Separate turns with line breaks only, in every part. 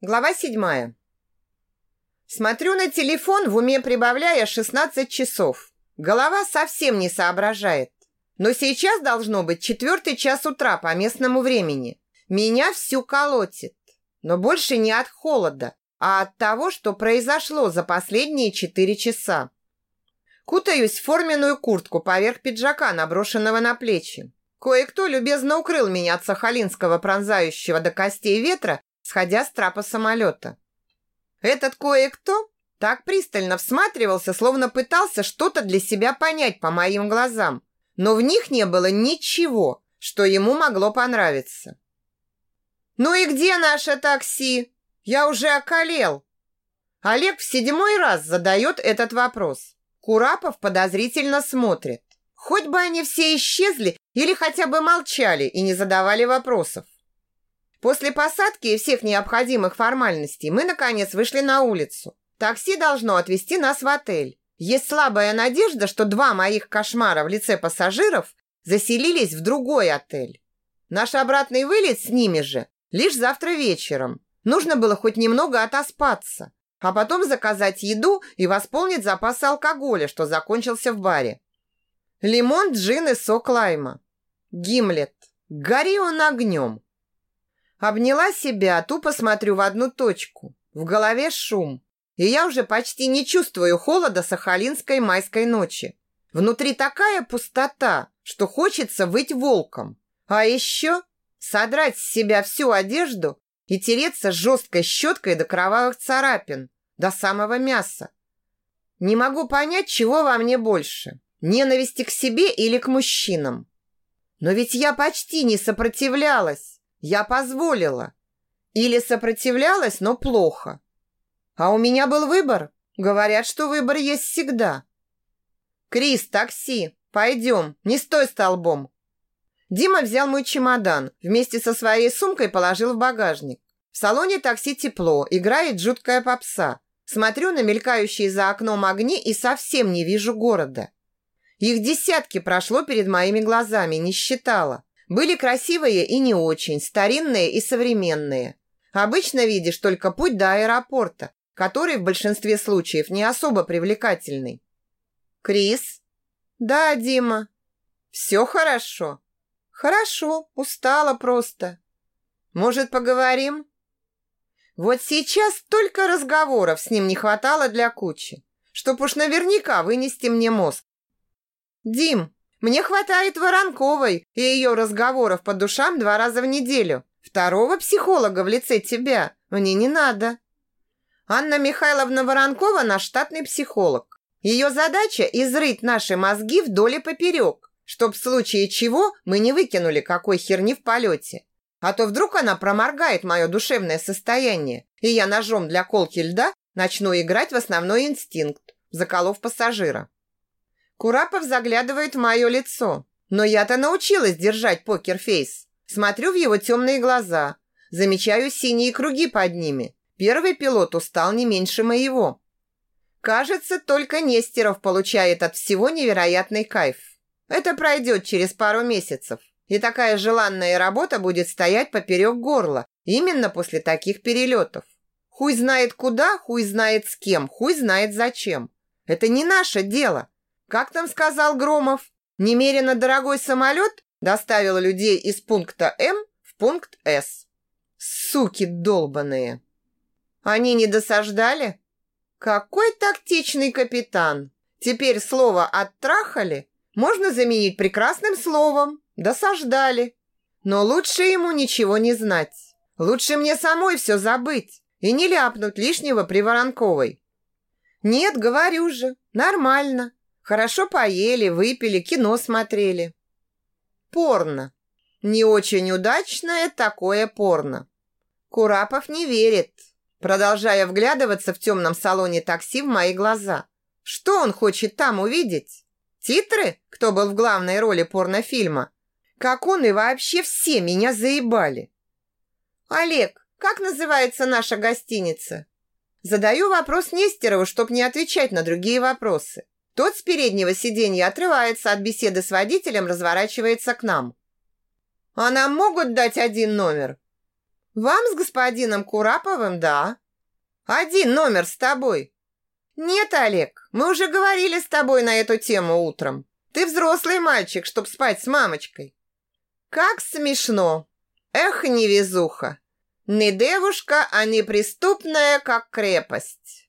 Глава седьмая. Смотрю на телефон, в уме прибавляя 16 часов. Голова совсем не соображает. Но сейчас должно быть четвертый час утра по местному времени. Меня всю колотит. Но больше не от холода, а от того, что произошло за последние четыре часа. Кутаюсь в форменную куртку поверх пиджака, наброшенного на плечи. Кое-кто любезно укрыл меня от сахалинского пронзающего до костей ветра сходя с трапа самолета. Этот кое-кто так пристально всматривался, словно пытался что-то для себя понять по моим глазам, но в них не было ничего, что ему могло понравиться. «Ну и где наше такси? Я уже околел!» Олег в седьмой раз задает этот вопрос. Курапов подозрительно смотрит. Хоть бы они все исчезли или хотя бы молчали и не задавали вопросов. После посадки и всех необходимых формальностей мы, наконец, вышли на улицу. Такси должно отвезти нас в отель. Есть слабая надежда, что два моих кошмара в лице пассажиров заселились в другой отель. Наш обратный вылет с ними же лишь завтра вечером. Нужно было хоть немного отоспаться, а потом заказать еду и восполнить запасы алкоголя, что закончился в баре. Лимон, джин и сок лайма. Гимлет. Гори он огнем. Обняла себя, тупо смотрю в одну точку. В голове шум. И я уже почти не чувствую холода сахалинской майской ночи. Внутри такая пустота, что хочется выть волком. А еще содрать с себя всю одежду и тереться жесткой щеткой до кровавых царапин, до самого мяса. Не могу понять, чего во мне больше. Ненависти к себе или к мужчинам. Но ведь я почти не сопротивлялась. Я позволила. Или сопротивлялась, но плохо. А у меня был выбор. Говорят, что выбор есть всегда. Крис, такси. Пойдем. Не стой столбом. Дима взял мой чемодан. Вместе со своей сумкой положил в багажник. В салоне такси тепло. Играет жуткая попса. Смотрю на мелькающие за окном огни и совсем не вижу города. Их десятки прошло перед моими глазами, не считала. Были красивые и не очень, старинные и современные. Обычно видишь только путь до аэропорта, который в большинстве случаев не особо привлекательный. Крис? Да, Дима. Все хорошо? Хорошо, устала просто. Может, поговорим? Вот сейчас только разговоров с ним не хватало для кучи, чтоб уж наверняка вынести мне мозг. Дим, мне хватает Воронковой и ее разговоров по душам два раза в неделю. Второго психолога в лице тебя мне не надо. Анна Михайловна Воронкова наш штатный психолог. Ее задача – изрыть наши мозги вдоль и поперек, чтоб в случае чего мы не выкинули какой херни в полете. А то вдруг она проморгает мое душевное состояние, и я ножом для колки льда начну играть в основной инстинкт, заколов пассажира. Курапов заглядывает в мое лицо. Но я-то научилась держать покерфейс. Смотрю в его темные глаза. Замечаю синие круги под ними. Первый пилот устал не меньше моего. Кажется, только Нестеров получает от всего невероятный кайф. Это пройдет через пару месяцев. И такая желанная работа будет стоять поперек горла. Именно после таких перелетов. Хуй знает куда, хуй знает с кем, хуй знает зачем. Это не наше дело. Как там сказал Громов? Немерено дорогой самолет доставил людей из пункта М в пункт С. Суки долбаные. Они не досаждали? Какой тактичный капитан. Теперь слово «оттрахали» можно заменить прекрасным словом «досаждали». Но лучше ему ничего не знать. Лучше мне самой все забыть и не ляпнуть лишнего при Воронковой. Нет, говорю же, нормально. Хорошо поели, выпили, кино смотрели. Порно. Не очень удачное такое порно. Курапов не верит, продолжая вглядываться в темном салоне такси в мои глаза. Что он хочет там увидеть? Титры? Кто был в главной роли порнофильма? Как он и вообще все меня заебали. Олег, как называется наша гостиница? Задаю вопрос Нестерову, чтобы не отвечать на другие вопросы. Тот с переднего сиденья отрывается от беседы с водителем, разворачивается к нам. «А нам могут дать один номер?» Вам с господином Кураповым, да. Один номер с тобой. Нет, Олег, мы уже говорили с тобой на эту тему утром. Ты взрослый мальчик, чтоб спать с мамочкой. Как смешно. Эх, невезуха. Не девушка, а неприступная, как крепость.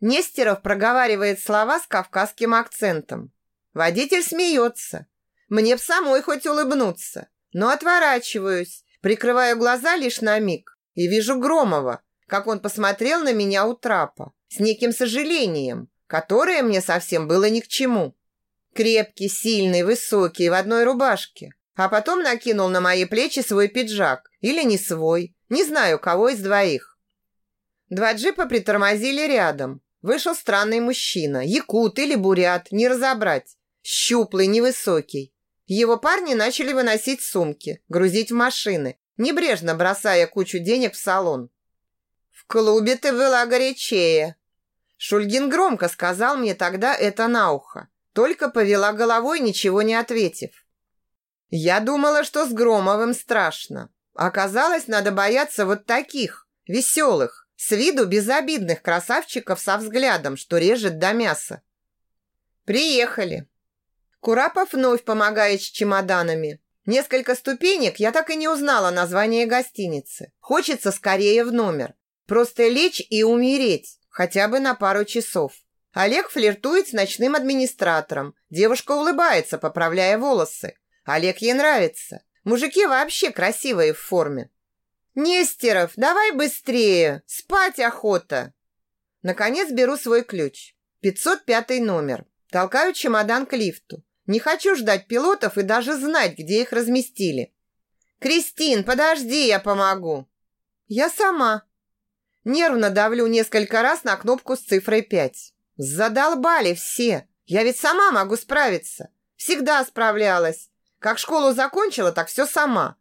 Нестеров проговаривает слова с кавказским акцентом. Водитель смеется. Мне б самой хоть улыбнуться. Но отворачиваюсь, прикрываю глаза лишь на миг и вижу Громова, как он посмотрел на меня у трапа, с неким сожалением, которое мне совсем было ни к чему. Крепкий, сильный, высокий, в одной рубашке. А потом накинул на мои плечи свой пиджак. Или не свой. Не знаю, кого из двоих. Два джипа притормозили рядом. Вышел странный мужчина. Якут или бурят, не разобрать. Щуплый, невысокий. Его парни начали выносить сумки, грузить в машины, небрежно бросая кучу денег в салон. «В клубе ты была горячее!» Шульгин громко сказал мне тогда это на ухо, только повела головой, ничего не ответив. Я думала, что с Громовым страшно. Оказалось, надо бояться вот таких, веселых, с виду безобидных красавчиков со взглядом, что режет до мяса. Приехали. Курапов вновь помогает с чемоданами. Несколько ступенек, я так и не узнала название гостиницы. Хочется скорее в номер. Просто лечь и умереть, хотя бы на пару часов. Олег флиртует с ночным администратором. Девушка улыбается, поправляя волосы. Олег ей нравится. Мужики вообще красивые в форме. «Нестеров, давай быстрее! Спать охота!» Наконец беру свой ключ. 505 номер. Толкаю чемодан к лифту. Не хочу ждать пилотов и даже знать, где их разместили. «Кристин, подожди, я помогу!» «Я сама!» Нервно давлю несколько раз на кнопку с цифрой 5. Задолбали все. Я ведь сама могу справиться. Всегда справлялась. Как школу закончила, так все сама.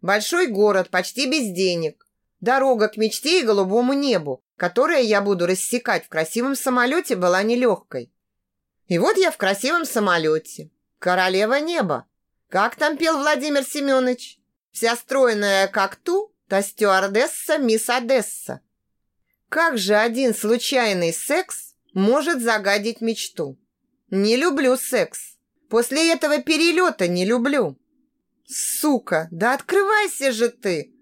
Большой город, почти без денег. Дорога к мечте и голубому небу, которое я буду рассекать в красивом самолете, была нелегкой. И вот я в красивом самолете. Королева неба. Как там пел Владимир Семенович? Вся стройная, как ту, та стюардесса мисс Одесса. Как же один случайный секс может загадить мечту? Не люблю секс. После этого перелета не люблю. Сука, да открывайся же ты!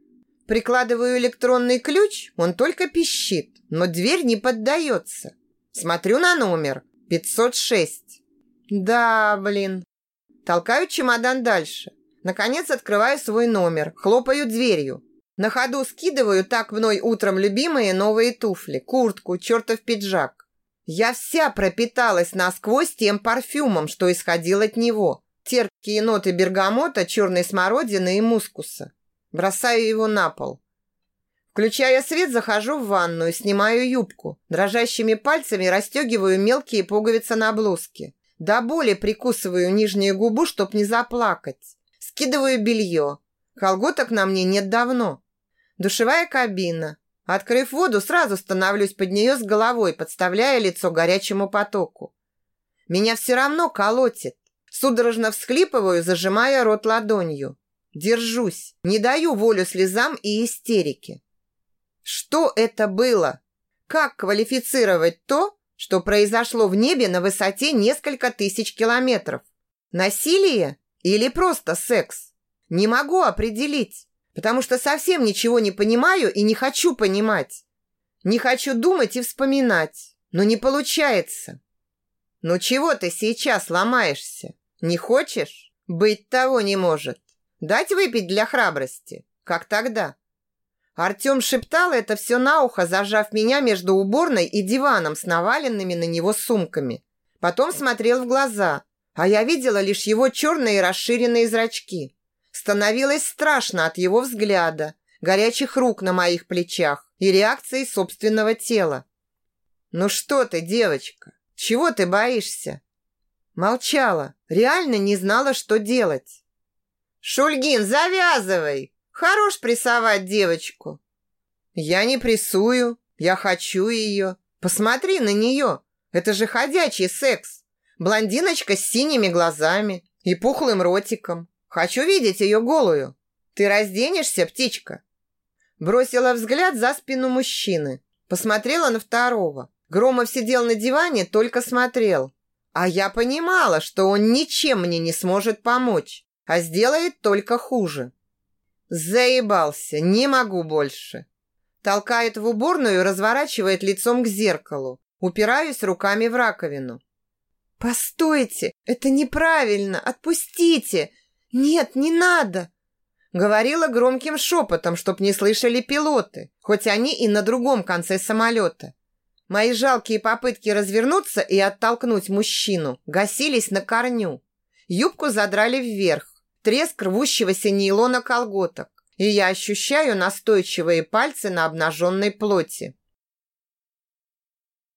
Прикладываю электронный ключ, он только пищит, но дверь не поддается. Смотрю на номер. 506. Да, блин. Толкаю чемодан дальше. Наконец открываю свой номер, хлопаю дверью. На ходу скидываю так мной утром любимые новые туфли, куртку, чертов пиджак. Я вся пропиталась насквозь тем парфюмом, что исходил от него. Терпкие ноты бергамота, черной смородины и мускуса. Бросаю его на пол. Включая свет, захожу в ванную, снимаю юбку. Дрожащими пальцами расстегиваю мелкие пуговицы на блузке. До боли прикусываю нижнюю губу, чтоб не заплакать. Скидываю белье. Колготок на мне нет давно. Душевая кабина. Открыв воду, сразу становлюсь под нее с головой, подставляя лицо горячему потоку. Меня все равно колотит. Судорожно всхлипываю, зажимая рот ладонью. Держусь, не даю волю слезам и истерике. Что это было? Как квалифицировать то, что произошло в небе на высоте несколько тысяч километров? Насилие или просто секс? Не могу определить, потому что совсем ничего не понимаю и не хочу понимать. Не хочу думать и вспоминать, но не получается. Ну чего ты сейчас ломаешься? Не хочешь? Быть того не может. Дать выпить для храбрости, как тогда. Артем шептал это все на ухо, зажав меня между уборной и диваном с наваленными на него сумками. Потом смотрел в глаза, а я видела лишь его черные расширенные зрачки. Становилось страшно от его взгляда, горячих рук на моих плечах и реакции собственного тела. «Ну что ты, девочка, чего ты боишься?» Молчала, реально не знала, что делать. «Шульгин, завязывай!» Хорош прессовать девочку. Я не прессую, я хочу ее. Посмотри на нее. Это же ходячий секс. Блондиночка с синими глазами и пухлым ротиком. Хочу видеть ее голую. Ты разденешься, птичка? Бросила взгляд за спину мужчины. Посмотрела на второго. Громов сидел на диване, только смотрел. А я понимала, что он ничем мне не сможет помочь, а сделает только хуже. Заебался, не могу больше. Толкает в уборную и разворачивает лицом к зеркалу. Упираюсь руками в раковину. «Постойте, это неправильно, отпустите! Нет, не надо!» Говорила громким шепотом, чтоб не слышали пилоты, хоть они и на другом конце самолета. Мои жалкие попытки развернуться и оттолкнуть мужчину гасились на корню. Юбку задрали вверх, треск рвущегося нейлона колготок, и я ощущаю настойчивые пальцы на обнаженной плоти.